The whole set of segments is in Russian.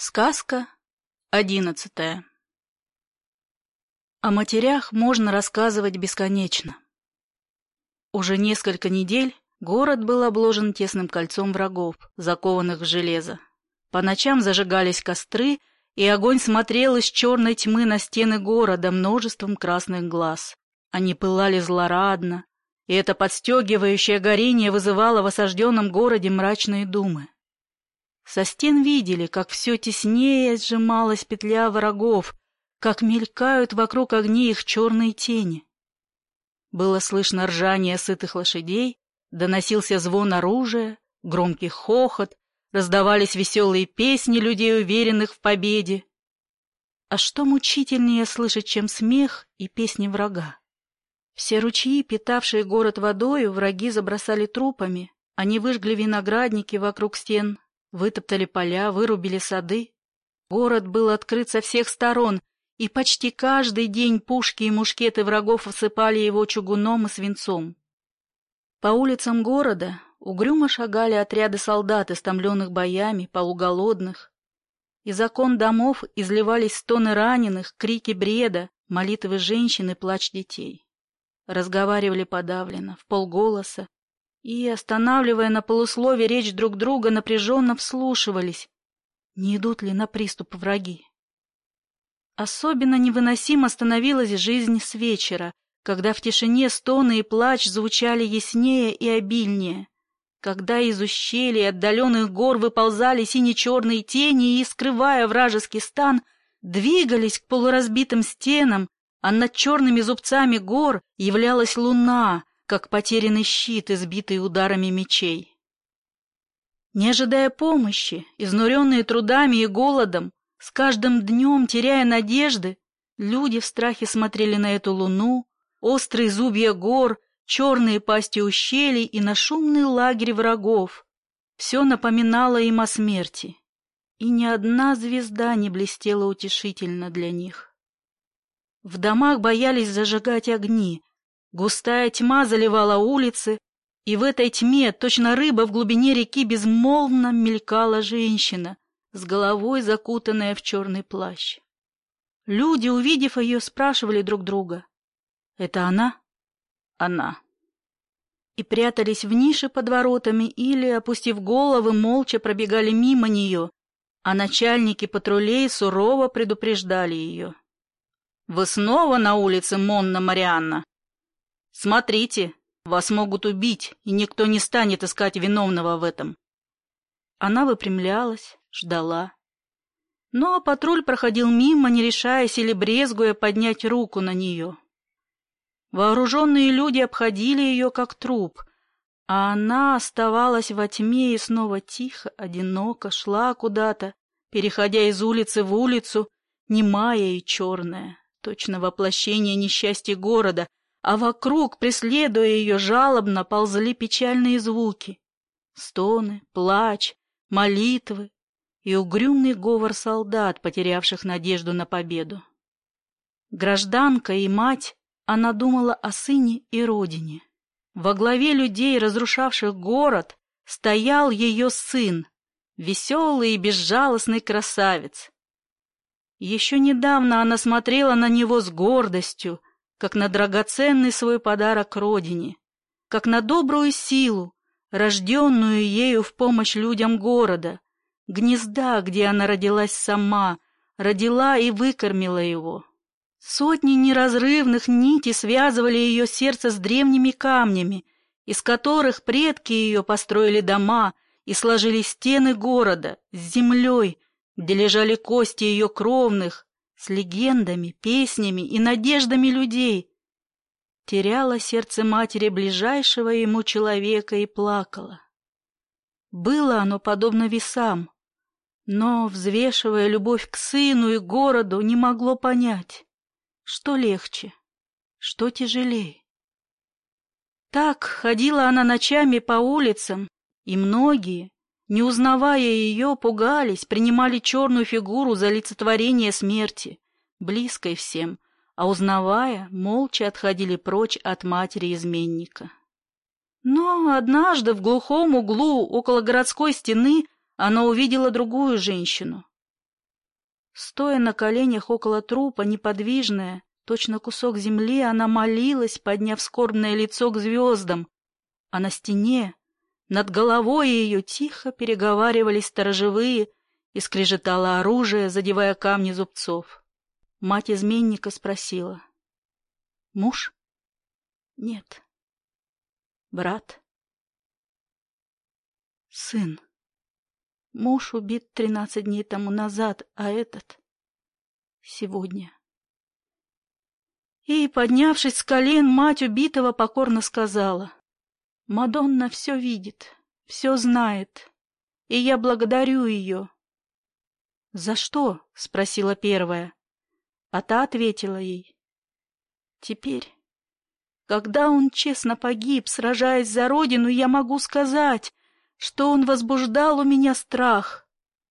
Сказка одиннадцатая О матерях можно рассказывать бесконечно. Уже несколько недель город был обложен тесным кольцом врагов, закованных в железо. По ночам зажигались костры, и огонь смотрел из черной тьмы на стены города множеством красных глаз. Они пылали злорадно, и это подстегивающее горение вызывало в осажденном городе мрачные думы. Со стен видели, как все теснее сжималась петля врагов, как мелькают вокруг огней их черные тени. Было слышно ржание сытых лошадей, доносился звон оружия, громкий хохот, раздавались веселые песни людей, уверенных в победе. А что мучительнее слышать, чем смех и песни врага? Все ручьи, питавшие город водою, враги забросали трупами, они выжгли виноградники вокруг стен, Вытоптали поля, вырубили сады. Город был открыт со всех сторон, и почти каждый день пушки и мушкеты врагов осыпали его чугуном и свинцом. По улицам города угрюмо шагали отряды солдат, истомленных боями, полуголодных. Из окон домов изливались стоны раненых, крики бреда, молитвы женщин и плач детей. Разговаривали подавленно, в полголоса, и, останавливая на полуслове речь друг друга, напряженно вслушивались, не идут ли на приступ враги. Особенно невыносимо становилась жизнь с вечера, когда в тишине стоны и плач звучали яснее и обильнее, когда из ущелий отдаленных гор выползали сине-черные тени и, скрывая вражеский стан, двигались к полуразбитым стенам, а над черными зубцами гор являлась луна, как потерянный щит, избитый ударами мечей. Не ожидая помощи, изнуренные трудами и голодом, с каждым днем теряя надежды, люди в страхе смотрели на эту луну, острые зубья гор, черные пасти ущелий и на шумный лагерь врагов. Все напоминало им о смерти, и ни одна звезда не блестела утешительно для них. В домах боялись зажигать огни, Густая тьма заливала улицы, и в этой тьме, точно рыба в глубине реки, безмолвно мелькала женщина, с головой закутанная в черный плащ. Люди, увидев ее, спрашивали друг друга. «Это она?» «Она». И прятались в нише под воротами или, опустив головы, молча пробегали мимо нее, а начальники патрулей сурово предупреждали ее. «Вы снова на улице Монна Марианна?» «Смотрите, вас могут убить, и никто не станет искать виновного в этом». Она выпрямлялась, ждала. Но патруль проходил мимо, не решаясь или брезгуя поднять руку на нее. Вооруженные люди обходили ее как труп, а она оставалась во тьме и снова тихо, одиноко шла куда-то, переходя из улицы в улицу, немая и черная, точно воплощение несчастья города, а вокруг, преследуя ее жалобно, ползли печальные звуки. Стоны, плач, молитвы и угрюмный говор солдат, потерявших надежду на победу. Гражданка и мать, она думала о сыне и родине. Во главе людей, разрушавших город, стоял ее сын, веселый и безжалостный красавец. Еще недавно она смотрела на него с гордостью, как на драгоценный свой подарок родине, как на добрую силу, рожденную ею в помощь людям города, гнезда, где она родилась сама, родила и выкормила его. Сотни неразрывных нитей связывали ее сердце с древними камнями, из которых предки ее построили дома и сложили стены города с землей, где лежали кости ее кровных, с легендами, песнями и надеждами людей. Теряла сердце матери ближайшего ему человека и плакала. Было оно подобно весам, но, взвешивая любовь к сыну и городу, не могло понять, что легче, что тяжелее. Так ходила она ночами по улицам, и многие, не узнавая ее, пугались, принимали черную фигуру за олицетворение смерти, близкой всем, а узнавая, молча отходили прочь от матери-изменника. Но однажды в глухом углу около городской стены она увидела другую женщину. Стоя на коленях около трупа, неподвижная, точно кусок земли, она молилась, подняв скорбное лицо к звездам, а на стене, над головой ее тихо переговаривались сторожевые и скрежетало оружие, задевая камни зубцов. Мать изменника спросила. «Муж?» «Нет». «Брат?» «Сын. Муж убит тринадцать дней тому назад, а этот — сегодня». И, поднявшись с колен, мать убитого покорно сказала. «Мадонна все видит, все знает, и я благодарю ее». «За что?» — спросила первая. А та ответила ей. «Теперь, когда он честно погиб, сражаясь за родину, я могу сказать, что он возбуждал у меня страх.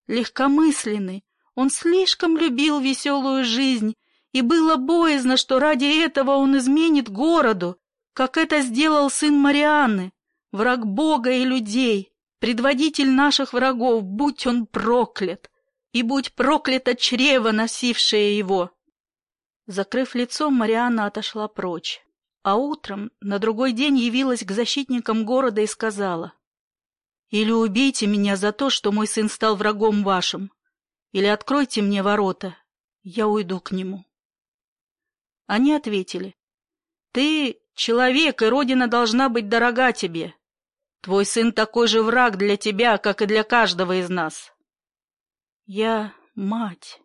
Легкомысленный, он слишком любил веселую жизнь, и было боязно, что ради этого он изменит городу, как это сделал сын Марианны, враг Бога и людей, предводитель наших врагов, будь он проклят, и будь проклято чрево, носившее его. Закрыв лицо, Марианна отошла прочь, а утром на другой день явилась к защитникам города и сказала, «Или убейте меня за то, что мой сын стал врагом вашим, или откройте мне ворота, я уйду к нему». Они ответили, «Ты человек, и родина должна быть дорога тебе. Твой сын такой же враг для тебя, как и для каждого из нас». «Я мать».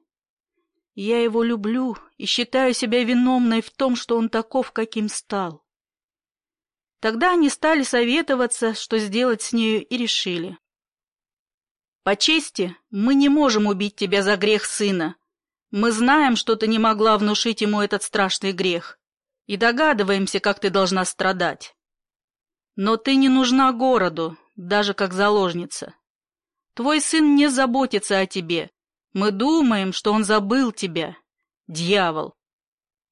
Я его люблю и считаю себя виновной в том, что он таков, каким стал. Тогда они стали советоваться, что сделать с нею, и решили. По чести, мы не можем убить тебя за грех сына. Мы знаем, что ты не могла внушить ему этот страшный грех, и догадываемся, как ты должна страдать. Но ты не нужна городу, даже как заложница. Твой сын не заботится о тебе, мы думаем, что он забыл тебя, дьявол.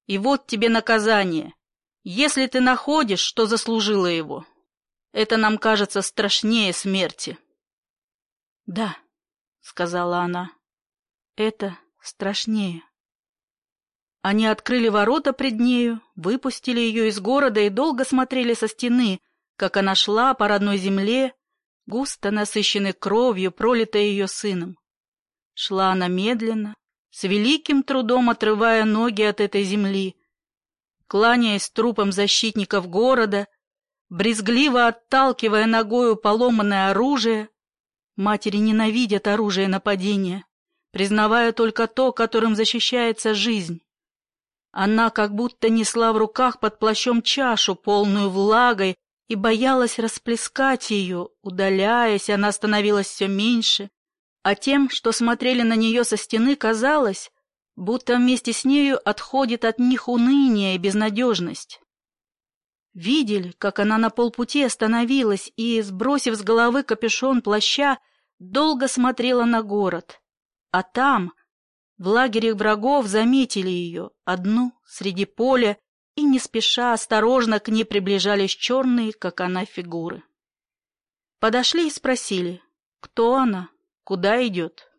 И вот тебе наказание. Если ты находишь, что заслужила его, это нам кажется страшнее смерти. — Да, — сказала она, — это страшнее. Они открыли ворота пред нею, выпустили ее из города и долго смотрели со стены, как она шла по родной земле, густо насыщенной кровью, пролитой ее сыном. Шла она медленно, с великим трудом отрывая ноги от этой земли, кланяясь трупам защитников города, брезгливо отталкивая ногою поломанное оружие. Матери ненавидят оружие нападения, признавая только то, которым защищается жизнь. Она как будто несла в руках под плащом чашу, полную влагой, и боялась расплескать ее. Удаляясь, она становилась все меньше, а тем, что смотрели на нее со стены, казалось, будто вместе с нею отходит от них уныние и безнадежность. Видели, как она на полпути остановилась и, сбросив с головы капюшон плаща, долго смотрела на город. А там, в лагере врагов, заметили ее, одну, среди поля, и не спеша, осторожно к ней приближались черные, как она, фигуры. Подошли и спросили, кто она, Куда идет?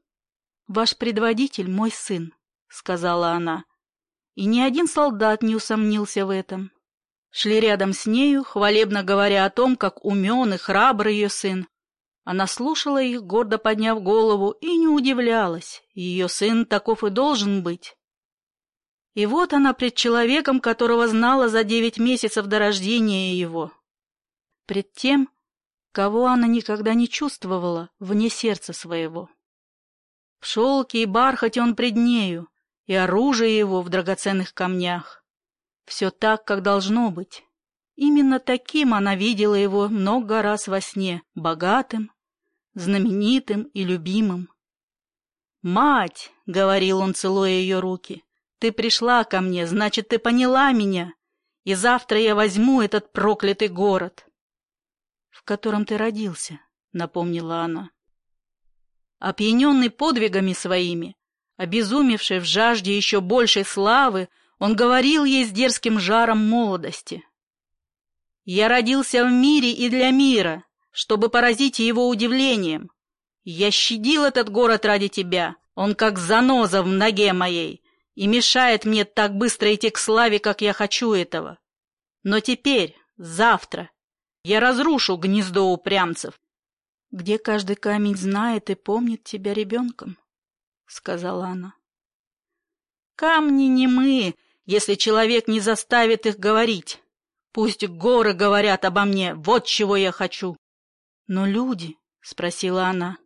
Ваш предводитель — мой сын, — сказала она. И ни один солдат не усомнился в этом. Шли рядом с нею, хвалебно говоря о том, как умен и храбр ее сын. Она слушала их, гордо подняв голову, и не удивлялась. Ее сын таков и должен быть. И вот она пред человеком, которого знала за девять месяцев до рождения его. Пред тем, кого она никогда не чувствовала вне сердца своего. В шелке и бархате он пред нею, и оружие его в драгоценных камнях. Все так, как должно быть. Именно таким она видела его много раз во сне, богатым, знаменитым и любимым. «Мать!» — говорил он, целуя ее руки. «Ты пришла ко мне, значит, ты поняла меня, и завтра я возьму этот проклятый город» в котором ты родился», — напомнила она. Опьяненный подвигами своими, обезумевший в жажде еще большей славы, он говорил ей с дерзким жаром молодости. «Я родился в мире и для мира, чтобы поразить его удивлением. Я щадил этот город ради тебя, Он как заноза в ноге моей и мешает мне так быстро идти к славе, как я хочу этого. Но теперь, завтра, я разрушу гнездо упрямцев, где каждый камень знает и помнит тебя ребенком, — сказала она. Камни не мы, если человек не заставит их говорить. Пусть горы говорят обо мне, вот чего я хочу. Но люди, — спросила она.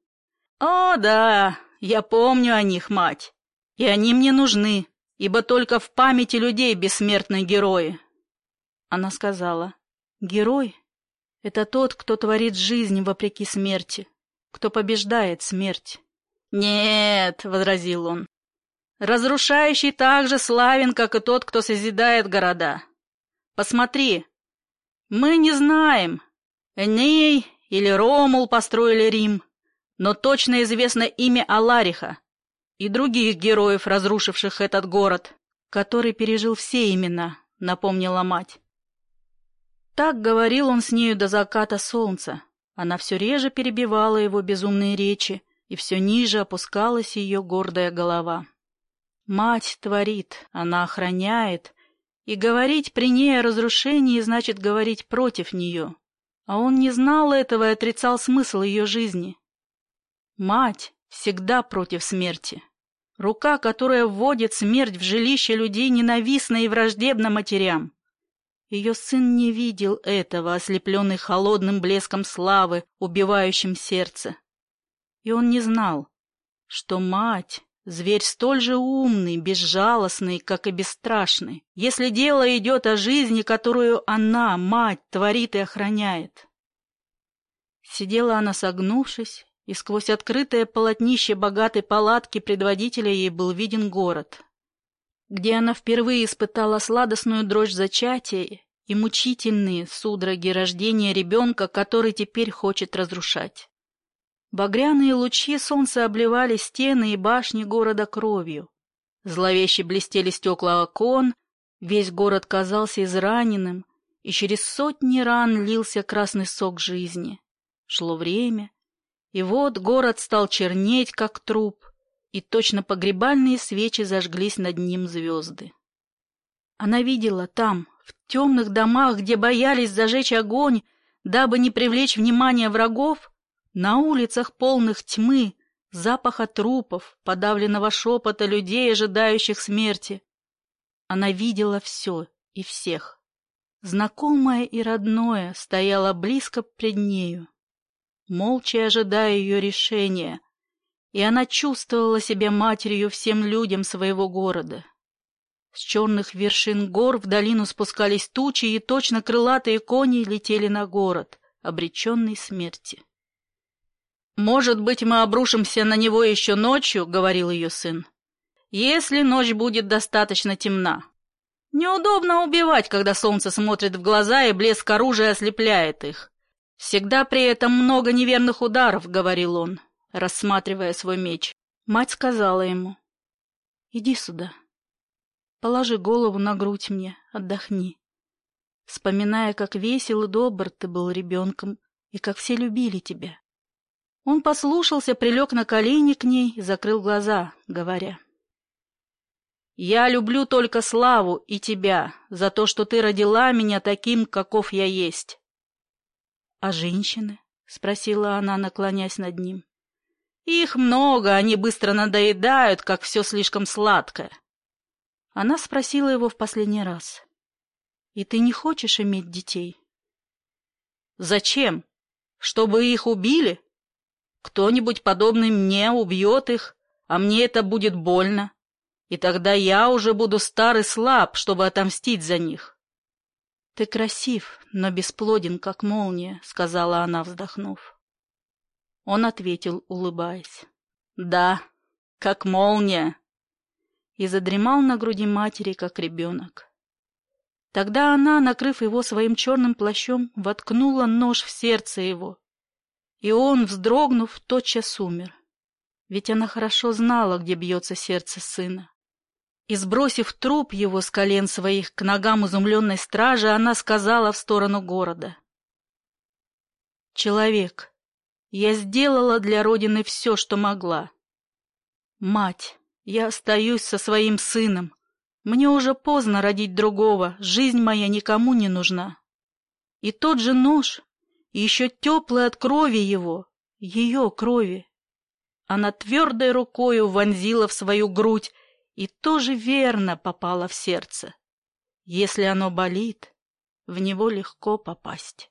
О, да, я помню о них, мать, и они мне нужны, ибо только в памяти людей бессмертны герои. Она сказала, герой — это тот, кто творит жизнь вопреки смерти, кто побеждает смерть. «Нет», — возразил он, — «разрушающий так же славен, как и тот, кто созидает города. Посмотри, мы не знаем, Эней или Ромул построили Рим, но точно известно имя Алариха и других героев, разрушивших этот город, который пережил все имена, напомнила мать. Так говорил он с нею до заката солнца. Она все реже перебивала его безумные речи, и все ниже опускалась ее гордая голова. Мать творит, она охраняет, и говорить при ней о разрушении значит говорить против нее. А он не знал этого и отрицал смысл ее жизни. Мать всегда против смерти. Рука, которая вводит смерть в жилище людей, ненавистна и враждебна матерям. Ее сын не видел этого, ослепленный холодным блеском славы, убивающим сердце. И он не знал, что мать — зверь столь же умный, безжалостный, как и бесстрашный, если дело идет о жизни, которую она, мать, творит и охраняет. Сидела она согнувшись, и сквозь открытое полотнище богатой палатки предводителя ей был виден город, где она впервые испытала сладостную дрожь зачатия и мучительные судороги рождения ребенка, который теперь хочет разрушать. Багряные лучи солнца обливали стены и башни города кровью. Зловеще блестели стекла окон, весь город казался израненным, и через сотни ран лился красный сок жизни. Шло время, и вот город стал чернеть, как труп, и точно погребальные свечи зажглись над ним звезды. Она видела там, в темных домах, где боялись зажечь огонь, дабы не привлечь внимание врагов, на улицах полных тьмы, запаха трупов, подавленного шепота людей, ожидающих смерти. Она видела все и всех. Знакомое и родное стояло близко пред нею молча ожидая ее решения, и она чувствовала себя матерью всем людям своего города. С черных вершин гор в долину спускались тучи, и точно крылатые кони летели на город, обреченный смерти. «Может быть, мы обрушимся на него еще ночью», — говорил ее сын, — «если ночь будет достаточно темна. Неудобно убивать, когда солнце смотрит в глаза, и блеск оружия ослепляет их. «Всегда при этом много неверных ударов», — говорил он, рассматривая свой меч. Мать сказала ему, «Иди сюда, положи голову на грудь мне, отдохни». Вспоминая, как весел и добр ты был ребенком, и как все любили тебя. Он послушался, прилег на колени к ней и закрыл глаза, говоря, «Я люблю только славу и тебя за то, что ты родила меня таким, каков я есть. «А женщины?» — спросила она, наклонясь над ним. «Их много, они быстро надоедают, как все слишком сладкое». Она спросила его в последний раз. «И ты не хочешь иметь детей?» «Зачем? Чтобы их убили? Кто-нибудь подобный мне убьет их, а мне это будет больно, и тогда я уже буду стар и слаб, чтобы отомстить за них». «Ты красив, но бесплоден, как молния», — сказала она, вздохнув. Он ответил, улыбаясь. «Да, как молния!» И задремал на груди матери, как ребенок. Тогда она, накрыв его своим черным плащом, воткнула нож в сердце его. И он, вздрогнув, тотчас умер. Ведь она хорошо знала, где бьется сердце сына. И, сбросив труп его с колен своих к ногам изумленной стражи, она сказала в сторону города. «Человек, я сделала для Родины все, что могла. Мать, я остаюсь со своим сыном. Мне уже поздно родить другого, жизнь моя никому не нужна. И тот же нож, еще теплый от крови его, ее крови. Она твердой рукою вонзила в свою грудь и тоже верно попала в сердце. Если оно болит, в него легко попасть.